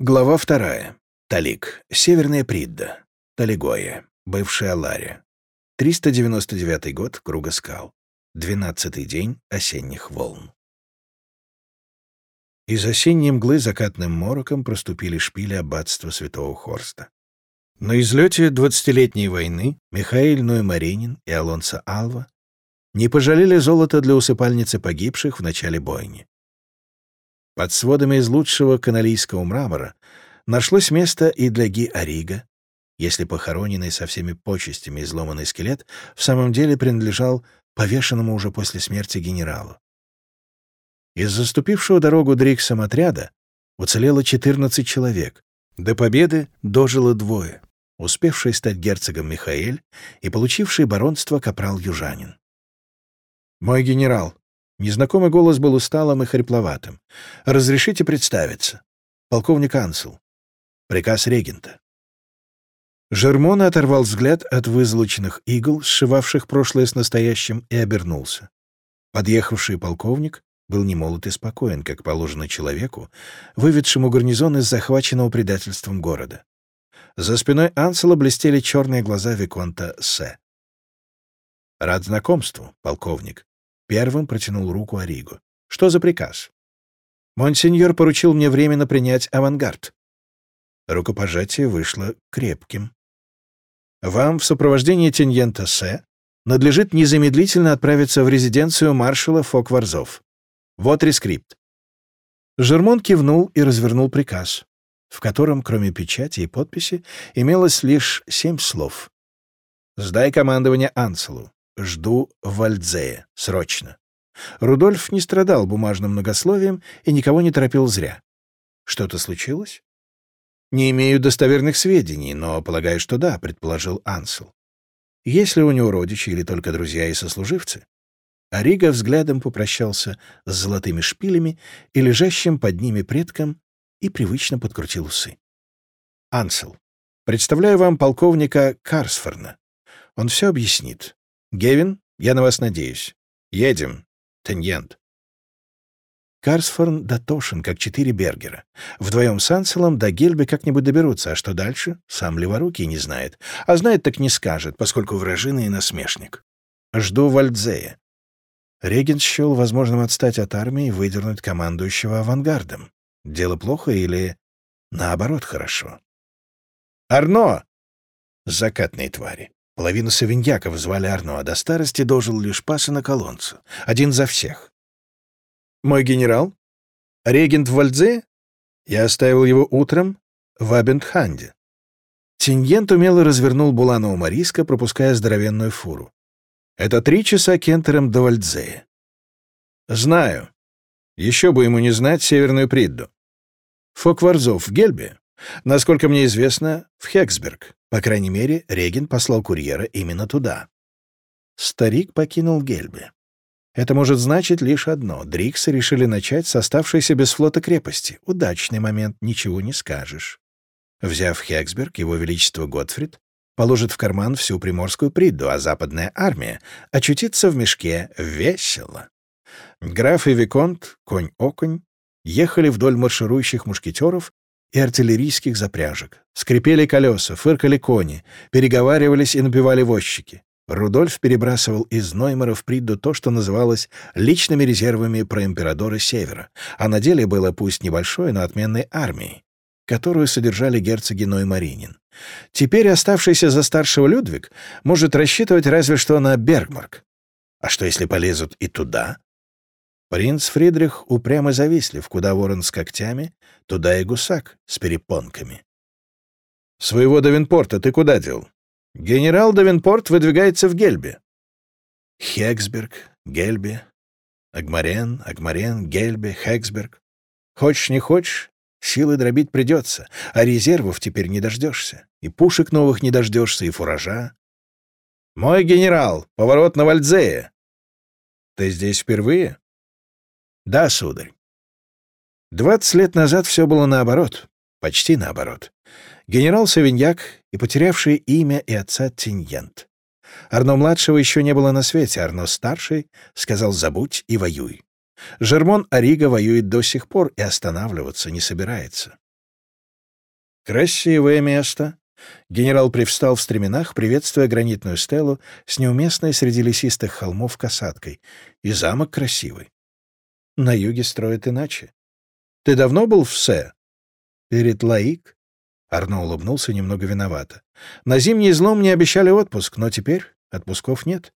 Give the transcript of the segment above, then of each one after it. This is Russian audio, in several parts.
Глава вторая. Талик. Северная Придда. Талигоя. Бывшая Лария. 399 год. Круга скал. Двенадцатый день осенних волн. Из осенней мглы закатным мороком проступили шпили аббатства святого Хорста. На излете двадцатилетней войны Михаил Ноймаринин и Алонсо Алва не пожалели золота для усыпальницы погибших в начале бойни. Под сводами из лучшего каналийского мрамора нашлось место и для Ги Арига, если похороненный со всеми почестями изломанный скелет в самом деле принадлежал повешенному уже после смерти генералу. Из заступившего дорогу Дриксом отряда уцелело 14 человек. До победы дожило двое, успевший стать герцогом Михаэль и получивший баронство капрал-южанин. «Мой генерал», Незнакомый голос был усталым и хрипловатым. «Разрешите представиться. Полковник Ансел. Приказ регента». Жермон оторвал взгляд от вызолоченных игл, сшивавших прошлое с настоящим, и обернулся. Подъехавший полковник был немолод и спокоен, как положено человеку, выведшему гарнизон из захваченного предательством города. За спиной Ансела блестели черные глаза Виконта С. «Рад знакомству, полковник», Первым протянул руку Оригу. «Что за приказ?» «Монсеньор поручил мне временно принять авангард». Рукопожатие вышло крепким. «Вам в сопровождении Тиньента Се надлежит незамедлительно отправиться в резиденцию маршала Фокварзов. Вот рескрипт». Жермон кивнул и развернул приказ, в котором, кроме печати и подписи, имелось лишь семь слов. «Сдай командование Анселу. Жду Вальдзея. Срочно. Рудольф не страдал бумажным многословием и никого не торопил зря. Что-то случилось? Не имею достоверных сведений, но полагаю, что да, предположил Ансел. Ли у него родичи или только друзья и сослуживцы? Арига взглядом попрощался с золотыми шпилями и лежащим под ними предком и привычно подкрутил усы. Ансел, представляю вам полковника Карсфорна. Он все объяснит. «Гевин, я на вас надеюсь. Едем. Теньент». Карсфорн дотошен, как четыре Бергера. Вдвоем с Анселом до Гельбы как-нибудь доберутся, а что дальше, сам Леворукий не знает. А знает, так не скажет, поскольку вражина и насмешник. Жду Вальдзея. Регент счел возможным отстать от армии и выдернуть командующего авангардом. Дело плохо или, наоборот, хорошо? «Арно!» Закатные твари. Половину савиньяков звали Арно, а до старости дожил лишь паса на колонцу. Один за всех. «Мой генерал? Регент Вальдзе? Я оставил его утром в Абентханде». Тиньент умело развернул Буланова Мариска, пропуская здоровенную фуру. «Это три часа кентером до Вальдзея». «Знаю. Еще бы ему не знать Северную Придду. Фокварзов в Гельбе Насколько мне известно, в Хексберг. По крайней мере, Реген послал курьера именно туда. Старик покинул Гельбе. Это может значить лишь одно. Дриксы решили начать с оставшейся без флота крепости. Удачный момент, ничего не скажешь. Взяв Хексберг, его величество Готфрид положит в карман всю приморскую приду, а западная армия очутится в мешке весело. Граф и Виконт, конь-оконь, ехали вдоль марширующих мушкетеров и артиллерийских запряжек. Скрипели колеса, фыркали кони, переговаривались и напевали возчики. Рудольф перебрасывал из Ноймара в Придду то, что называлось личными резервами проимперадора Севера, а на деле было пусть небольшой, но отменной армией, которую содержали герцоги Ноймаринин. Теперь оставшийся за старшего Людвиг может рассчитывать разве что на Бергмарк. А что, если полезут и туда? Принц Фридрих упрямо завистлив, куда ворон с когтями, туда и гусак с перепонками. «Своего Давинпорта ты куда дел?» «Генерал Давинпорт выдвигается в Гельбе». Хексберг, Гельбе, Агмарен, Агмарен, Гельбе, Хексберг. Хочешь, не хочешь, силы дробить придется, а резервов теперь не дождешься. И пушек новых не дождешься, и фуража. «Мой генерал, поворот на Вальдзее!» «Ты здесь впервые?» Да, сударь. Двадцать лет назад все было наоборот, почти наоборот. Генерал Савиньяк и потерявший имя и отца Тиньент. Арно-младшего еще не было на свете, Арно-старший сказал «забудь и воюй». Жермон Арига воюет до сих пор и останавливаться не собирается. Красивое место. Генерал привстал в стременах, приветствуя гранитную стелу с неуместной среди лесистых холмов касаткой. И замок красивый. На юге строят иначе. Ты давно был в Се? Перед Лаик? Арно улыбнулся немного виновато. На зимний злом мне обещали отпуск, но теперь отпусков нет.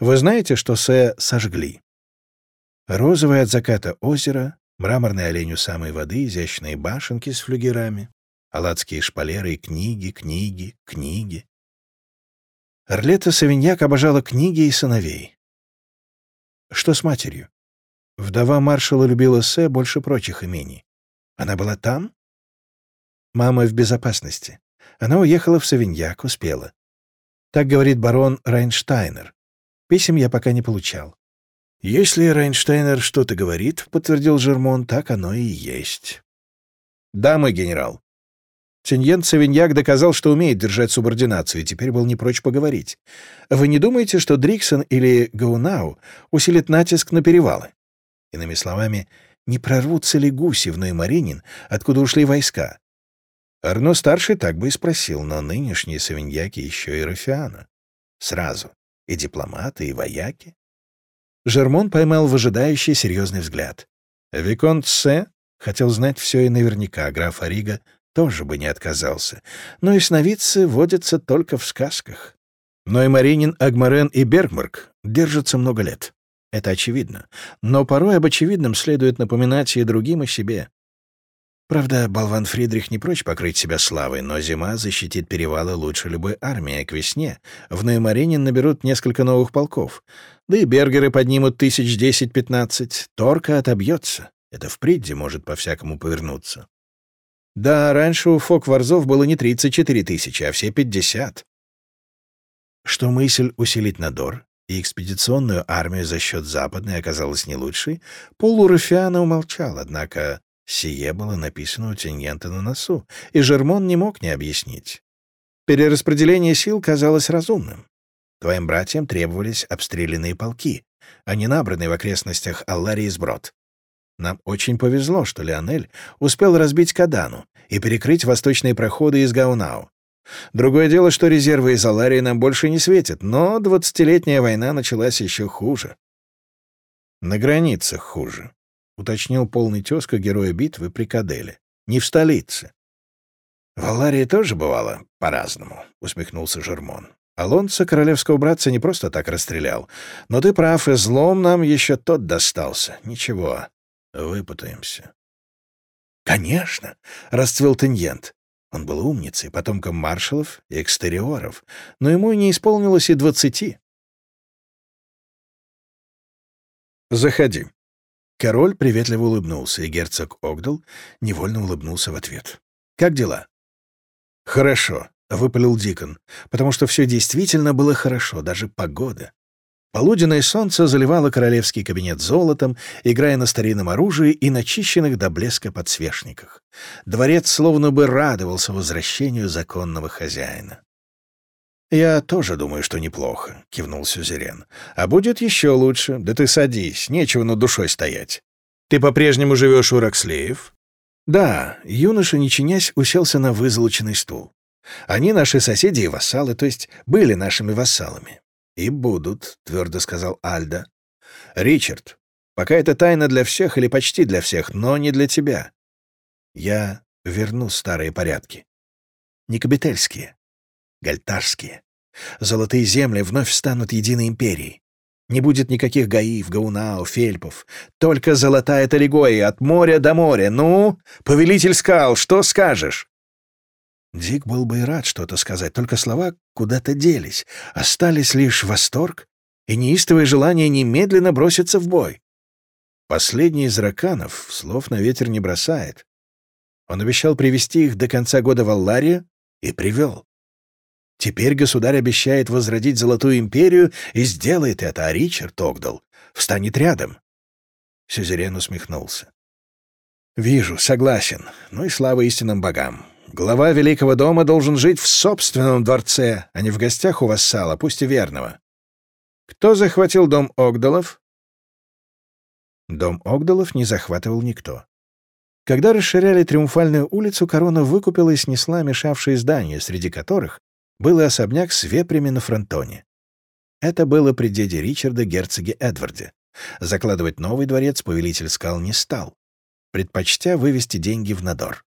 Вы знаете, что Се сожгли? Розовое от заката озеро, мраморный олень у самой воды, изящные башенки с флюгерами, аладские шпалеры и книги, книги, книги. Орлета Савиньяк обожала книги и сыновей. Что с матерью? Вдова маршала любила Се больше прочих имений. Она была там? Мама в безопасности. Она уехала в Савиньяк, успела. Так говорит барон Райнштайнер. Писем я пока не получал. «Если Райнштайнер что-то говорит, — подтвердил Жермон, — так оно и есть». «Да, мой генерал». Теньен Савиньяк доказал, что умеет держать субординацию, и теперь был не прочь поговорить. «Вы не думаете, что Дриксон или Гаунау усилит натиск на перевалы?» Иными словами, не прорвутся ли гуси в Ноймаринин, откуда ушли войска? Арно-старший так бы и спросил, но нынешние савиньяки еще и Рафиана. Сразу. И дипломаты, и вояки. Жермон поймал выжидающий серьезный взгляд. Виконт Се хотел знать все и наверняка, а граф Арига тоже бы не отказался. Но и сновидцы водятся только в сказках. Но и Маринин, Агмарен и Бергмарк держатся много лет. Это очевидно. Но порой об очевидном следует напоминать и другим о себе. Правда, болван Фридрих не прочь покрыть себя славой, но зима защитит перевалы лучше любой армии, к весне в Ноймарине наберут несколько новых полков. Да и бергеры поднимут тысяч десять-пятнадцать. Торка отобьется. Это в Придде может по-всякому повернуться. Да, раньше у фок-варзов было не 34 тысячи, а все 50. Что мысль усилить надор и экспедиционную армию за счет западной оказалась не лучшей, полурафиана умолчал, однако Сие было написано у Тиньента на носу, и Жермон не мог не объяснить. Перераспределение сил казалось разумным. Твоим братьям требовались обстрелянные полки, а не набранные в окрестностях Алларии сброд. Нам очень повезло, что Леонель успел разбить Кадану и перекрыть восточные проходы из Гаунау. Другое дело, что резервы из Аларии нам больше не светят, но двадцатилетняя война началась еще хуже. На границах хуже уточнил полный тезка героя битвы при Каделе. «Не в столице». «В Аларии тоже бывало по-разному», — усмехнулся Жермон. «Алонсо королевского братца не просто так расстрелял. Но ты прав, и злом нам еще тот достался. Ничего, выпутаемся». «Конечно!» — расцвел Теньент. Он был умницей, потомком маршалов и экстериоров, но ему не исполнилось и двадцати. «Заходи», Король приветливо улыбнулся, и герцог Огдал невольно улыбнулся в ответ. «Как дела?» «Хорошо», — выпалил Дикон, потому что все действительно было хорошо, даже погода. Полуденное солнце заливало королевский кабинет золотом, играя на старинном оружии и начищенных до блеска подсвечниках. Дворец словно бы радовался возвращению законного хозяина. «Я тоже думаю, что неплохо», — кивнул Сюзерен. «А будет еще лучше. Да ты садись, нечего над душой стоять. Ты по-прежнему живешь у Рокслеев?» «Да», — юноша, не чинясь, уселся на вызолоченный стул. «Они наши соседи и вассалы, то есть были нашими вассалами». «И будут», — твердо сказал Альда. «Ричард, пока это тайна для всех или почти для всех, но не для тебя. Я верну старые порядки. Не кабительские, гальтарские. Золотые земли вновь станут единой империей. Не будет никаких гаив, гаунау, фельпов. Только золотая Талигоя от моря до моря. Ну, повелитель скал, что скажешь?» Дик был бы и рад что-то сказать, только слова куда-то делись. Остались лишь восторг и неистовое желание немедленно броситься в бой. Последний из раканов слов на ветер не бросает. Он обещал привести их до конца года в Алларию и привел. Теперь государь обещает возродить Золотую империю и сделает это, а Ричард Огдал встанет рядом. Сюзерен усмехнулся. «Вижу, согласен. Ну и слава истинным богам. Глава Великого дома должен жить в собственном дворце, а не в гостях у вассала, пусть и верного. Кто захватил дом Огдалов?» Дом Огдалов не захватывал никто. Когда расширяли Триумфальную улицу, корона выкупила и снесла мешавшие здания, среди которых был и особняк с вепрями на фронтоне. Это было при деде Ричарда, герцоге Эдварде. Закладывать новый дворец повелитель скал не стал, предпочтя вывести деньги в Надор.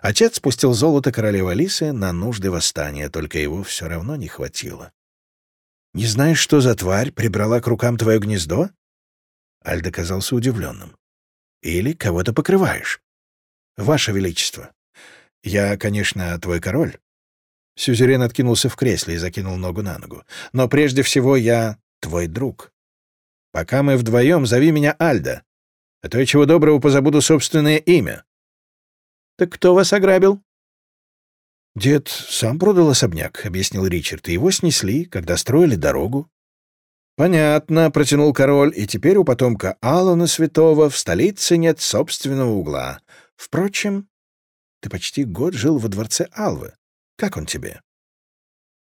Отец спустил золото королевы Алисы на нужды восстания, только его все равно не хватило. «Не знаешь, что за тварь прибрала к рукам твое гнездо?» Альд казался удивленным. «Или кого-то покрываешь?» «Ваше Величество, я, конечно, твой король». Сюзерен откинулся в кресле и закинул ногу на ногу. «Но прежде всего я твой друг. Пока мы вдвоем, зови меня Альда, а то я чего доброго позабуду собственное имя». «Так кто вас ограбил?» «Дед сам продал особняк», — объяснил Ричард, — «и его снесли, когда строили дорогу». «Понятно», — протянул король, — «и теперь у потомка Алана Святого в столице нет собственного угла. Впрочем, ты почти год жил во дворце Алвы. Как он тебе?»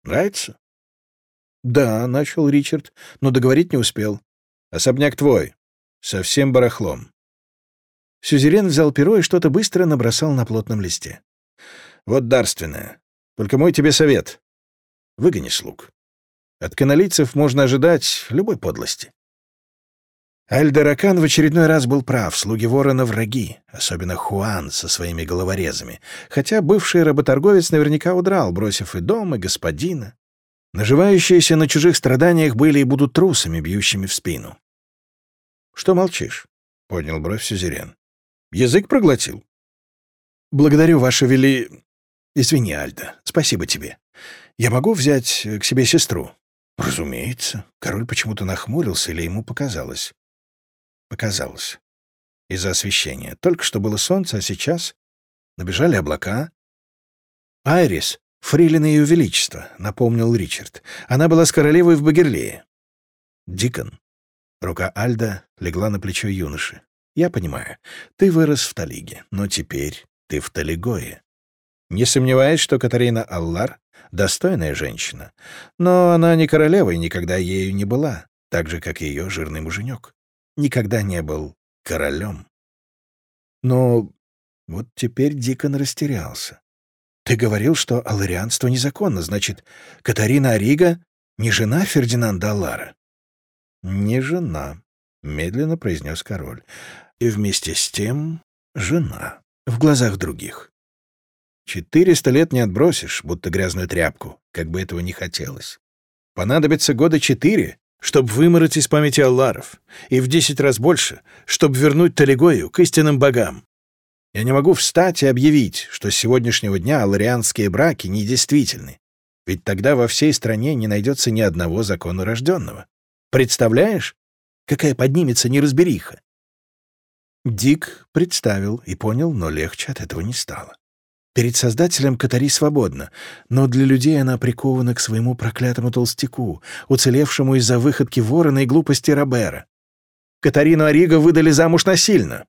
«Нравится?» «Да», — начал Ричард, но договорить не успел. «Особняк твой. Совсем барахлом». Сюзерен взял перо и что-то быстро набросал на плотном листе. «Вот дарственное. Только мой тебе совет. Выгони слуг. От каналийцев можно ожидать любой подлости. Альдеракан в очередной раз был прав, слуги ворона — враги, особенно Хуан со своими головорезами, хотя бывший работорговец наверняка удрал, бросив и дом, и господина. Наживающиеся на чужих страданиях были и будут трусами, бьющими в спину. «Что молчишь?» — поднял бровь Сюзерен. «Язык проглотил?» «Благодарю, Ваше Вели...» «Извини, Альда, спасибо тебе. Я могу взять к себе сестру?» Разумеется. Король почему-то нахмурился или ему показалось. Показалось. Из-за освещения. Только что было солнце, а сейчас набежали облака. «Айрис, фрилина ее величества», — напомнил Ричард. «Она была с королевой в Багерлее». «Дикон». Рука Альда легла на плечо юноши. «Я понимаю. Ты вырос в Талиге, но теперь ты в Талигое. Не сомневаюсь, что Катарина Аллар — достойная женщина, но она не королева и никогда ею не была, так же, как и ее жирный муженек. Никогда не был королем. Но вот теперь Дикон растерялся. Ты говорил, что алларианство незаконно, значит, Катарина Арига не жена Фердинанда Аллара? Не жена, — медленно произнес король. И вместе с тем жена в глазах других. Четыреста лет не отбросишь, будто грязную тряпку, как бы этого не хотелось. Понадобится года четыре, чтобы вымороть из памяти Алларов, и в десять раз больше, чтобы вернуть Талигою к истинным богам. Я не могу встать и объявить, что с сегодняшнего дня алларианские браки недействительны, ведь тогда во всей стране не найдется ни одного закона рожденного. Представляешь, какая поднимется неразбериха? Дик представил и понял, но легче от этого не стало. Перед Создателем Катари свободна, но для людей она прикована к своему проклятому толстяку, уцелевшему из-за выходки ворона и глупости Робера. Катарину Ориго выдали замуж насильно.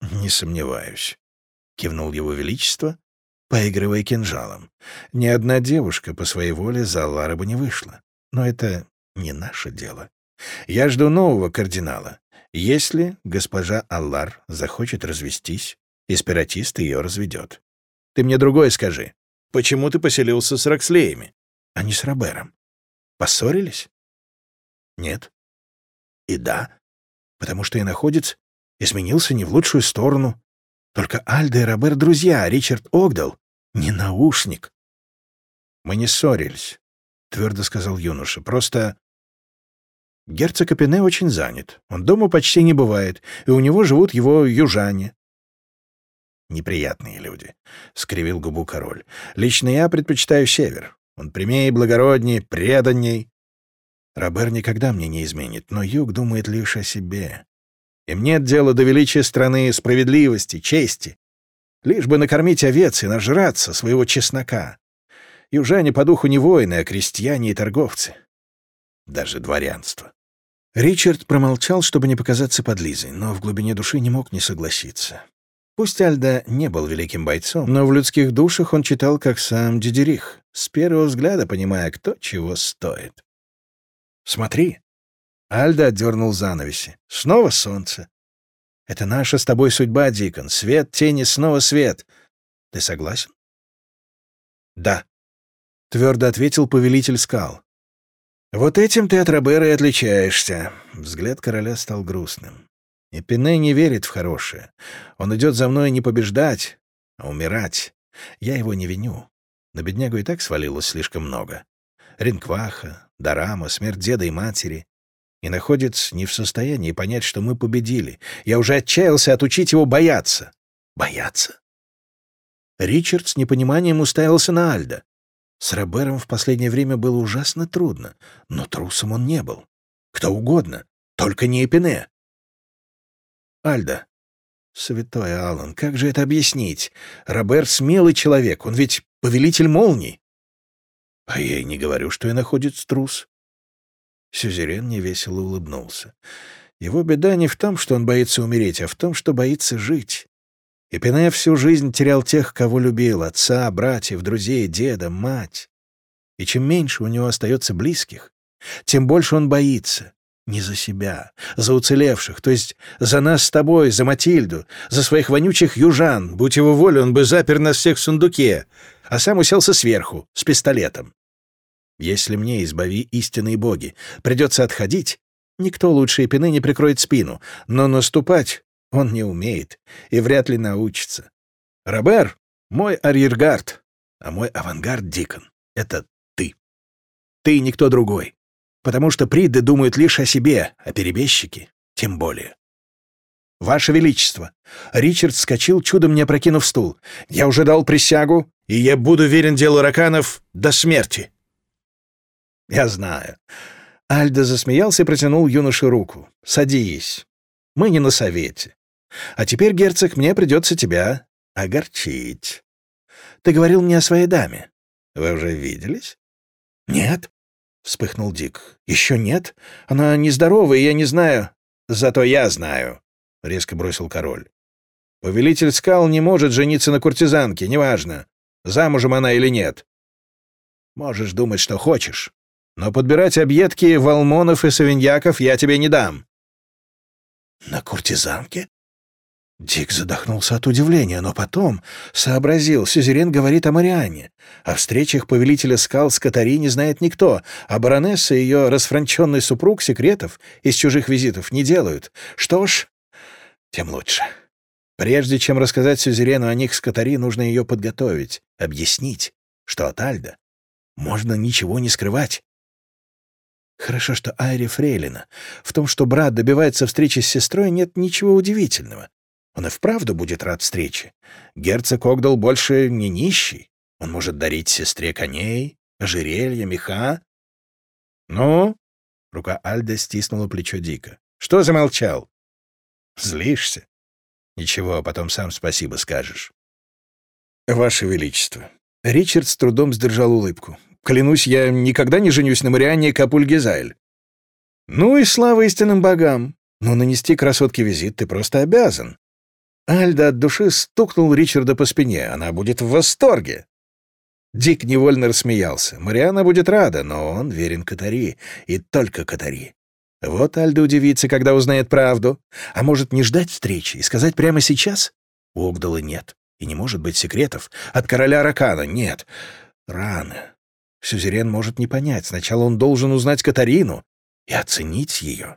«Не сомневаюсь», — кивнул его величество, поигрывая кинжалом. «Ни одна девушка по своей воле за Аллара бы не вышла. Но это не наше дело. Я жду нового кардинала. Если госпожа Аллар захочет развестись, эспиратист ее разведет. Ты мне другое скажи. Почему ты поселился с Рокслеями, а не с Робером? Поссорились? Нет. И да, потому что и находец изменился не в лучшую сторону. Только Альда и Робер — друзья, а Ричард Огдал — не наушник. Мы не ссорились, — твердо сказал юноша. Просто герцог Апене очень занят. Он дома почти не бывает, и у него живут его южане. Неприятные люди, — скривил губу король. Лично я предпочитаю север. Он прямее, благородней, преданней. Робер никогда мне не изменит, но юг думает лишь о себе. Им нет дела до величия страны, справедливости, чести. Лишь бы накормить овец и нажраться своего чеснока. Южане по духу не воины, а крестьяне и торговцы. Даже дворянство. Ричард промолчал, чтобы не показаться подлизой, но в глубине души не мог не согласиться. Пусть Альда не был великим бойцом, но в людских душах он читал, как сам Дидерих, с первого взгляда понимая, кто чего стоит. «Смотри!» Альда отдернул занавеси. «Снова солнце!» Это наша с тобой судьба, Дикон. Свет, тени, снова свет. Ты согласен? Да, — твердо ответил повелитель скал. Вот этим ты от Робера и отличаешься. Взгляд короля стал грустным. И Пене не верит в хорошее. Он идет за мной не побеждать, а умирать. Я его не виню. На беднягу и так свалилось слишком много. Ринкваха, Дарама, смерть деда и матери. И находится не в состоянии понять, что мы победили. Я уже отчаялся отучить его бояться. Бояться? Ричард с непониманием уставился на Альда. С Робером в последнее время было ужасно трудно, но трусом он не был. Кто угодно, только не Эпине. Альда. Святой Аллан, как же это объяснить? Робер — смелый человек, он ведь повелитель молний. А я и не говорю, что и находится трус. Сюзерен невесело улыбнулся. Его беда не в том, что он боится умереть, а в том, что боится жить. И Пене всю жизнь терял тех, кого любил — отца, братьев, друзей, деда, мать. И чем меньше у него остается близких, тем больше он боится. Не за себя, за уцелевших, то есть за нас с тобой, за Матильду, за своих вонючих южан. Будь его воля, он бы запер нас всех в сундуке, а сам уселся сверху, с пистолетом. Если мне, избави истинные боги, придется отходить, никто лучше Эпины не прикроет спину, но наступать он не умеет и вряд ли научится. Робер — мой арьергард, а мой авангард — Дикон. Это ты. Ты и никто другой потому что приды думают лишь о себе, а перебежчики — тем более. «Ваше Величество!» Ричард вскочил, чудом не опрокинув стул. «Я уже дал присягу, и я буду верен делу раканов до смерти!» «Я знаю». Альда засмеялся и протянул юноше руку. «Садись. Мы не на совете. А теперь, герцог, мне придется тебя огорчить. Ты говорил мне о своей даме. Вы уже виделись?» «Нет», вспыхнул Дик. «Еще нет? Она нездорова, и я не знаю...» «Зато я знаю», — резко бросил король. «Повелитель скал не может жениться на куртизанке, неважно, замужем она или нет. Можешь думать, что хочешь, но подбирать объедки валмонов и савиньяков я тебе не дам». «На куртизанке?» Дик задохнулся от удивления, но потом сообразил, Сюзерен говорит о Марианне. О встречах повелителя скал с Катари не знает никто, а баронесса и ее расфранченный супруг секретов из чужих визитов не делают. Что ж, тем лучше. Прежде чем рассказать Сюзерену о них с Катари, нужно ее подготовить, объяснить, что от Альда можно ничего не скрывать. Хорошо, что Айри Фрейлина. В том, что брат добивается встречи с сестрой, нет ничего удивительного. Он и вправду будет рад встрече. Герцог Огдал больше не нищий. Он может дарить сестре коней, ожерелья, меха. «Ну?» — рука Альда стиснула плечо Дика. «Что замолчал?» «Злишься?» «Ничего, а потом сам спасибо скажешь». «Ваше Величество». Ричард с трудом сдержал улыбку. «Клянусь, я никогда не женюсь на Марианне Капульгизайль». «Ну и слава истинным богам! Но нанести красотке визит ты просто обязан. Альда от души стукнул Ричарда по спине. Она будет в восторге. Дик невольно рассмеялся. Мариана будет рада, но он верен Катари. И только Катари. Вот Альда удивится, когда узнает правду. А может, не ждать встречи и сказать прямо сейчас? У Огдала нет. И не может быть секретов. От короля Ракана нет. Рано. Сюзерен может не понять. Сначала он должен узнать Катарину и оценить ее.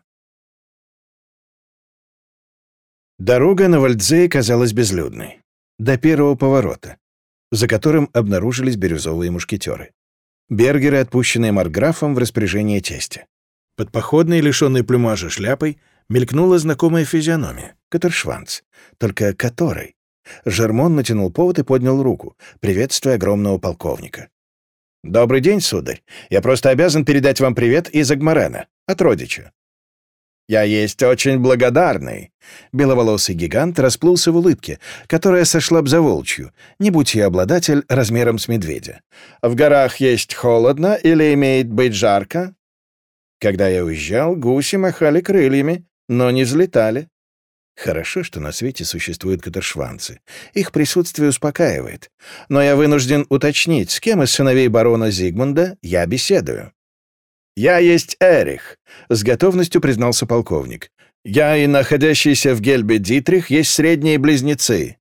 Дорога на Вальдзее казалась безлюдной. До первого поворота, за которым обнаружились бирюзовые мушкетеры. Бергеры, отпущенные Марграфом в распоряжение тестя. Под походной, лишенной плюмажа шляпой, мелькнула знакомая физиономия — Катершванц, только которой. Жермон натянул повод и поднял руку, приветствуя огромного полковника. «Добрый день, сударь. Я просто обязан передать вам привет из Агмарена, от родича. Я есть очень благодарный». Беловолосый гигант расплылся в улыбке, которая сошла б за волчью, не будь я обладатель размером с медведя. «В горах есть холодно или имеет быть жарко?» Когда я уезжал, гуси махали крыльями, но не взлетали. Хорошо, что на свете существуют катершванцы. Их присутствие успокаивает. Но я вынужден уточнить, с кем из сыновей барона Зигмунда я беседую. «Я есть Эрих», — с готовностью признался полковник. Я и находящийся в Гельбе Дитрих есть средние близнецы.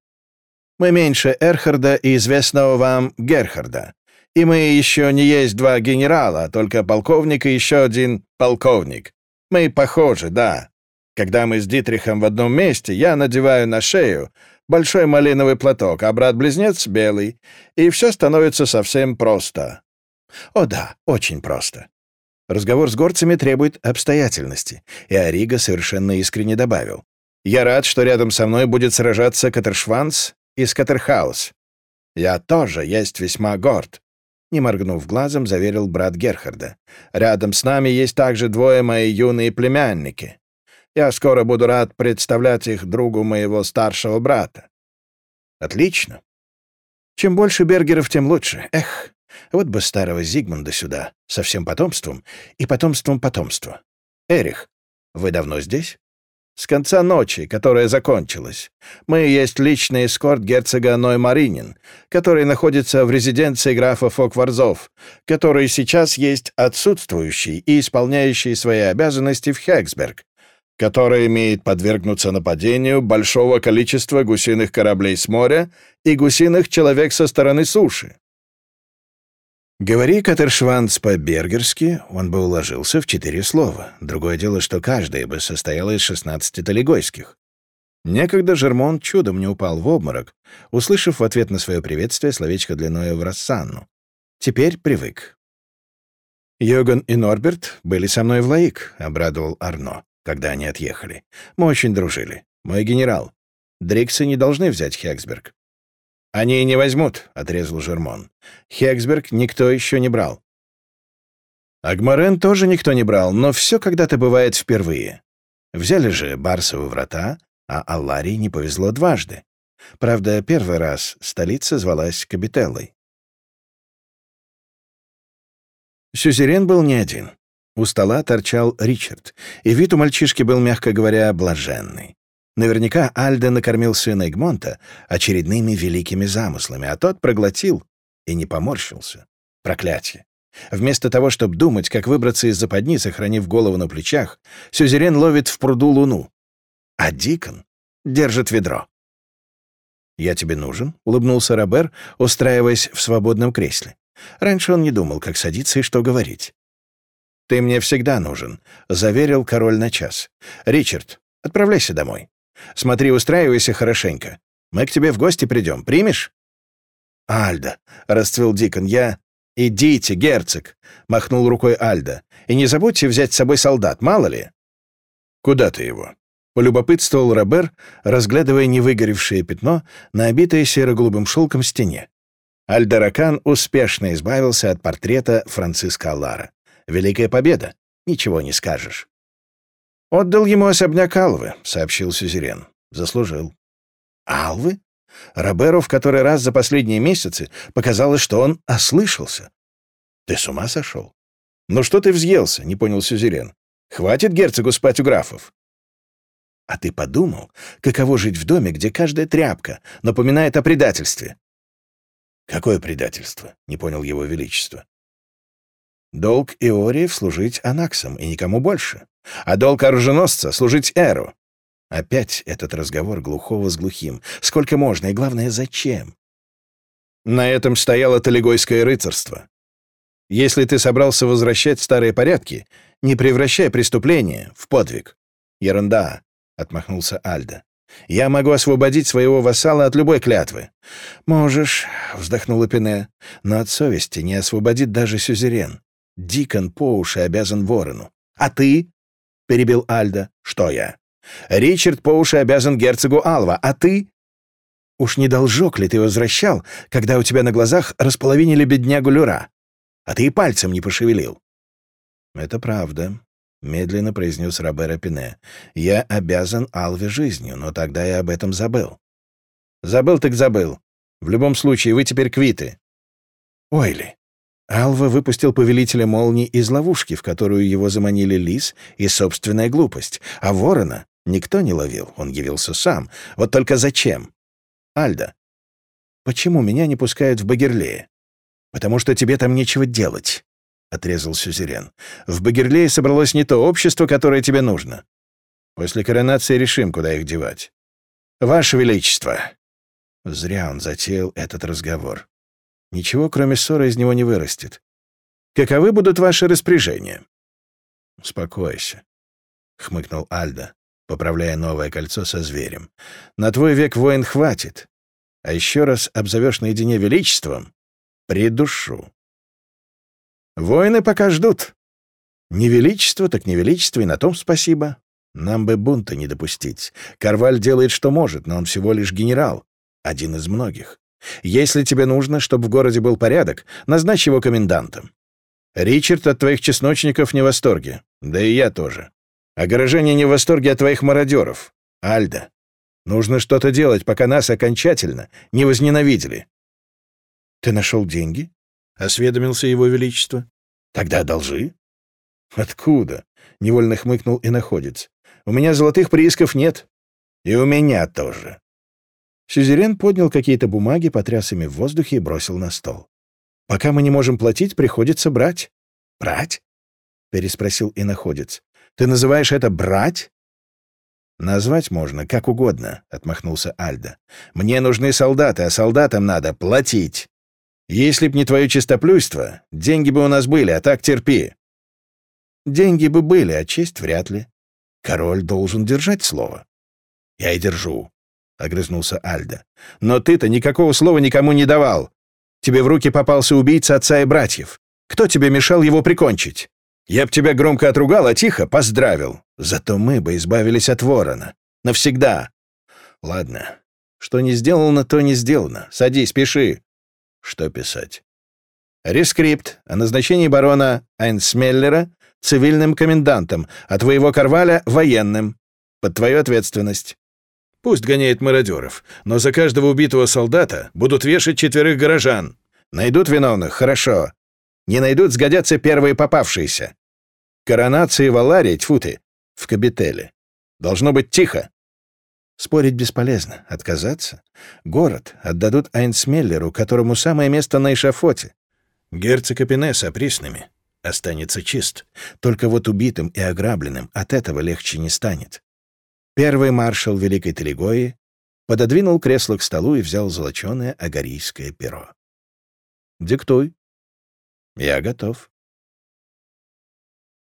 Мы меньше Эрхарда и известного вам Герхарда. И мы еще не есть два генерала, только полковник и еще один полковник. Мы похожи, да. Когда мы с Дитрихом в одном месте, я надеваю на шею большой малиновый платок, а брат-близнец — белый, и все становится совсем просто. О да, очень просто. Разговор с горцами требует обстоятельности, и Арига совершенно искренне добавил. «Я рад, что рядом со мной будет сражаться Катершванс из Катерхаус. Я тоже есть весьма горд», — не моргнув глазом, заверил брат Герхарда. «Рядом с нами есть также двое мои юные племянники. Я скоро буду рад представлять их другу моего старшего брата». «Отлично. Чем больше бергеров, тем лучше. Эх, вот бы старого Зигмунда сюда, со всем потомством и потомством потомства. Эрих, вы давно здесь? С конца ночи, которая закончилась. Мы есть личный эскорт герцога Ной Маринин, который находится в резиденции графа Фокварзов, который сейчас есть отсутствующий и исполняющий свои обязанности в Хексберг, который имеет подвергнуться нападению большого количества гусиных кораблей с моря и гусиных человек со стороны суши. Говори Катершванц по-бергерски, он бы уложился в четыре слова. Другое дело, что каждое бы состояло из шестнадцати талигойских. Некогда Жермон чудом не упал в обморок, услышав в ответ на свое приветствие словечко длинное в Рассанну. Теперь привык. «Йоган и Норберт были со мной в Лаик», — обрадовал Арно, когда они отъехали. «Мы очень дружили. Мой генерал. Дриксы не должны взять Хексберг. «Они не возьмут», — отрезал Жермон. «Хексберг никто еще не брал». Агмарен тоже никто не брал, но все когда-то бывает впервые. Взяли же Барсовы врата, а Алларии не повезло дважды. Правда, первый раз столица звалась Кабителлой. Сюзерен был не один. У стола торчал Ричард, и вид у мальчишки был, мягко говоря, блаженный. Наверняка Альда накормил сына Эгмонта очередными великими замыслами, а тот проглотил и не поморщился. Проклятие. Вместо того, чтобы думать, как выбраться из западни, сохранив голову на плечах, Сюзерен ловит в пруду луну. А Дикон держит ведро. «Я тебе нужен?» — улыбнулся Робер, устраиваясь в свободном кресле. Раньше он не думал, как садиться и что говорить. «Ты мне всегда нужен», — заверил король на час. «Ричард, отправляйся домой. Смотри, устраивайся хорошенько. Мы к тебе в гости придем. Примешь?» «Альда», — расцвел Дикон, — «я...» «Идите, герцог», — махнул рукой Альда. «И не забудьте взять с собой солдат, мало ли». «Куда ты его?» — полюбопытствовал Робер, разглядывая невыгоревшее пятно на обитой серо-голубым шелком стене. Альдаракан успешно избавился от портрета Франциска Аллара. Великая победа. Ничего не скажешь. «Отдал ему особняк Алвы», — сообщил Сюзерен. «Заслужил». «Алвы?» Роберу в который раз за последние месяцы показалось, что он ослышался. «Ты с ума сошел?» «Ну что ты взъелся?» — не понял Сюзерен. «Хватит герцогу спать у графов». «А ты подумал, каково жить в доме, где каждая тряпка напоминает о предательстве?» «Какое предательство?» — не понял его величество. «Долг Иориев служить Анаксам и никому больше а долг оруженосца — служить Эру. Опять этот разговор глухого с глухим. Сколько можно и, главное, зачем? На этом стояло Талигойское рыцарство. Если ты собрался возвращать старые порядки, не превращай преступление в подвиг. Ерунда, — отмахнулся Альда. Я могу освободить своего вассала от любой клятвы. Можешь, — вздохнула Пене, — но от совести не освободит даже сюзерен. Дикон по уши обязан ворону. А ты? перебил Альда. «Что я?» «Ричард по уши обязан герцогу Алва, а ты?» «Уж не должок ли ты возвращал, когда у тебя на глазах располовинили беднягу Люра? А ты и пальцем не пошевелил». «Это правда», — медленно произнес Робера Пине. «Я обязан Алве жизнью, но тогда я об этом забыл». «Забыл так забыл. В любом случае, вы теперь квиты». «Ойли, Алва выпустил повелителя молний из ловушки, в которую его заманили лис и собственная глупость, а ворона никто не ловил, он явился сам. Вот только зачем? Альда, почему меня не пускают в Багерлее? Потому что тебе там нечего делать, — отрезал Сюзерен. В Багерлее собралось не то общество, которое тебе нужно. После коронации решим, куда их девать. Ваше Величество!» Зря он затеял этот разговор. Ничего, кроме ссоры, из него не вырастет. Каковы будут ваши распоряжения? «Успокойся», — хмыкнул Альда, поправляя новое кольцо со зверем. «На твой век воин хватит. А еще раз обзовешь наедине величеством — придушу. Воины пока ждут. Не величество, так не величество, и на том спасибо. Нам бы бунта не допустить. Карваль делает, что может, но он всего лишь генерал, один из многих. Если тебе нужно, чтобы в городе был порядок, назначь его комендантом. Ричард от твоих чесночников не в восторге. Да и я тоже. А горожане не в восторге от твоих мародеров. Альда, нужно что-то делать, пока нас окончательно не возненавидели. Ты нашел деньги? Осведомился его величество. Тогда одолжи. Откуда? Невольно хмыкнул и находец. У меня золотых приисков нет. И у меня тоже. Сюзерен поднял какие-то бумаги, потряс ими в воздухе и бросил на стол. «Пока мы не можем платить, приходится брать». «Брать?» — переспросил иноходец. «Ты называешь это брать?» «Назвать можно как угодно», — отмахнулся Альда. «Мне нужны солдаты, а солдатам надо платить. Если б не твое чистоплюйство, деньги бы у нас были, а так терпи». «Деньги бы были, а честь вряд ли. Король должен держать слово». «Я и держу», — огрызнулся Альда. «Но ты-то никакого слова никому не давал. Тебе в руки попался убийца отца и братьев. Кто тебе мешал его прикончить? Я б тебя громко отругал, а тихо поздравил. Зато мы бы избавились от ворона. Навсегда. Ладно. Что не сделано, то не сделано. Садись, пиши. Что писать? Рескрипт о назначении барона Айнсмеллера цивильным комендантом, а твоего Карваля — военным. Под твою ответственность. Пусть гоняет мародеров, но за каждого убитого солдата будут вешать четверых горожан. Найдут виновных — хорошо. Не найдут — сгодятся первые попавшиеся. Коронации в Аларе, тьфу ты, в Кабителе. Должно быть тихо. Спорить бесполезно. Отказаться? Город отдадут Айнсмеллеру, которому самое место на эшафоте. Герцог Эпинес оприсными. Останется чист. Только вот убитым и ограбленным от этого легче не станет. Первый маршал Великой Телегои пододвинул кресло к столу и взял золоченое агарийское перо. «Диктуй». «Я готов».